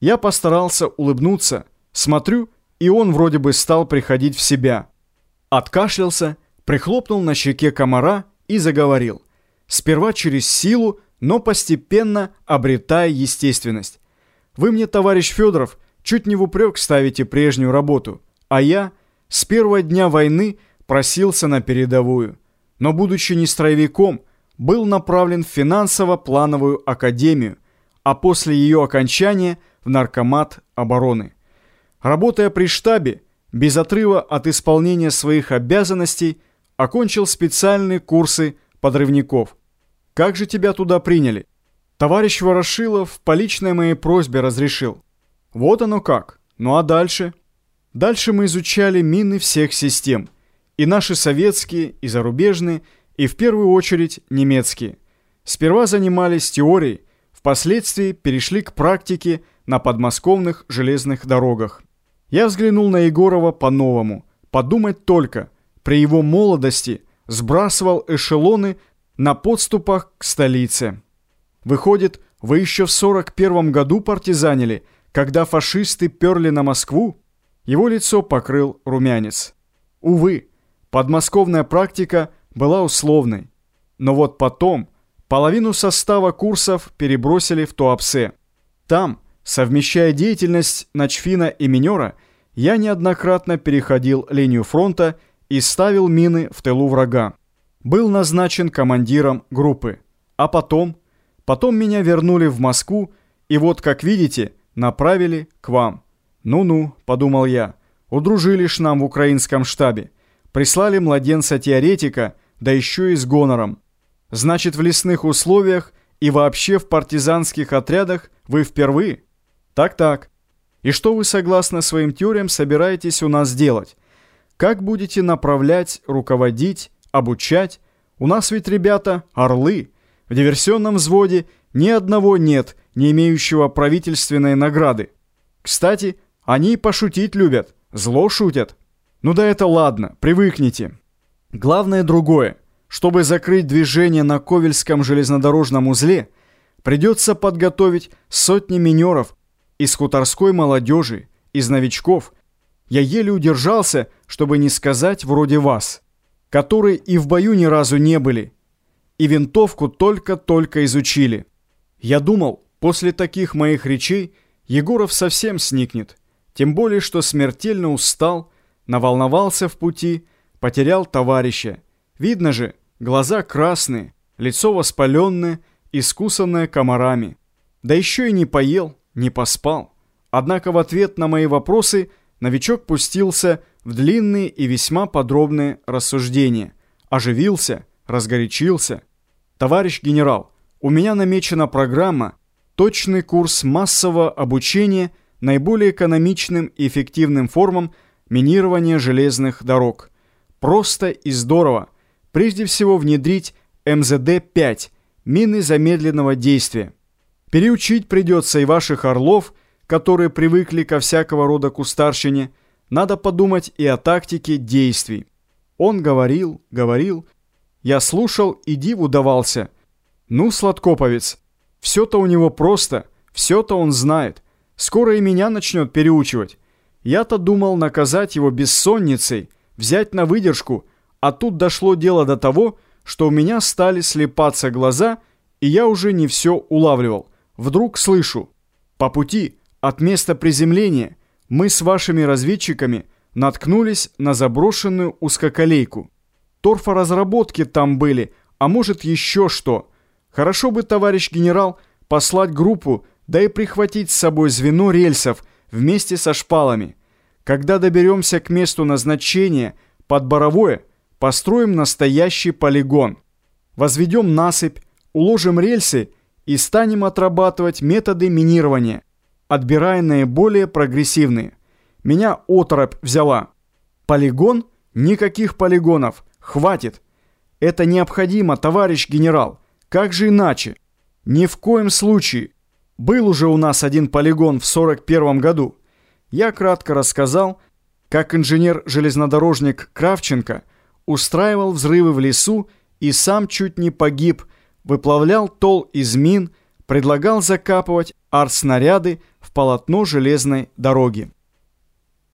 Я постарался улыбнуться. Смотрю, и он вроде бы стал приходить в себя. Откашлялся, прихлопнул на щеке комара и заговорил. Сперва через силу, но постепенно обретая естественность. Вы мне, товарищ Федоров, чуть не в упрек ставите прежнюю работу, а я с первого дня войны просился на передовую. Но, будучи не строевиком, был направлен в финансово-плановую академию, а после ее окончания в наркомат обороны. Работая при штабе, без отрыва от исполнения своих обязанностей, окончил специальные курсы подрывников. Как же тебя туда приняли? Товарищ Ворошилов по личной моей просьбе разрешил. Вот оно как. Ну а дальше? Дальше мы изучали мины всех систем. И наши советские, и зарубежные – и в первую очередь немецкие. Сперва занимались теорией, впоследствии перешли к практике на подмосковных железных дорогах. Я взглянул на Егорова по-новому. Подумать только, при его молодости сбрасывал эшелоны на подступах к столице. Выходит, вы еще в 41 году партизанили, когда фашисты перли на Москву? Его лицо покрыл румянец. Увы, подмосковная практика – была условной. Но вот потом половину состава курсов перебросили в Туапсе. Там, совмещая деятельность начфина и минера, я неоднократно переходил линию фронта и ставил мины в тылу врага. Был назначен командиром группы. А потом? Потом меня вернули в Москву, и вот, как видите, направили к вам. «Ну-ну», — подумал я, — «удружились нам в украинском штабе. Прислали младенца-теоретика, да еще и с гонором. Значит, в лесных условиях и вообще в партизанских отрядах вы впервые? Так-так. И что вы, согласно своим теориям, собираетесь у нас делать? Как будете направлять, руководить, обучать? У нас ведь, ребята, орлы. В диверсионном взводе ни одного нет, не имеющего правительственной награды. Кстати, они пошутить любят, зло шутят. Ну да это ладно, привыкните. Главное другое. Чтобы закрыть движение на Ковельском железнодорожном узле, придется подготовить сотни минеров из хуторской молодежи, из новичков. Я еле удержался, чтобы не сказать вроде вас, которые и в бою ни разу не были, и винтовку только-только изучили. Я думал, после таких моих речей Егоров совсем сникнет, тем более, что смертельно устал, наволновался в пути, потерял товарища. Видно же, глаза красные, лицо воспаленное, искусанное комарами. Да еще и не поел, не поспал. Однако в ответ на мои вопросы новичок пустился в длинные и весьма подробные рассуждения. Оживился, разгорячился. «Товарищ генерал, у меня намечена программа, точный курс массового обучения наиболее экономичным и эффективным формам минирования железных дорог. Просто и здорово. Прежде всего внедрить МЗД-5, мины замедленного действия. Переучить придется и ваших орлов, которые привыкли ко всякого рода кустарщине. Надо подумать и о тактике действий. Он говорил, говорил. Я слушал и диву давался. Ну, сладкоповец, все-то у него просто, все-то он знает. Скоро и меня начнет переучивать. Я-то думал наказать его бессонницей, взять на выдержку, а тут дошло дело до того, что у меня стали слепаться глаза, и я уже не все улавливал. Вдруг слышу. По пути от места приземления мы с вашими разведчиками наткнулись на заброшенную узкоколейку. Торфоразработки там были, а может еще что. Хорошо бы, товарищ генерал, послать группу, да и прихватить с собой звено рельсов вместе со шпалами. Когда доберемся к месту назначения под Боровое, построим настоящий полигон. Возведем насыпь, уложим рельсы и станем отрабатывать методы минирования, отбирая наиболее прогрессивные. Меня оторопь взяла. Полигон? Никаких полигонов. Хватит. Это необходимо, товарищ генерал. Как же иначе? Ни в коем случае. Был уже у нас один полигон в 41 году я кратко рассказал, как инженер-железнодорожник Кравченко устраивал взрывы в лесу и сам чуть не погиб, выплавлял тол из мин, предлагал закапывать артснаряды в полотно железной дороги.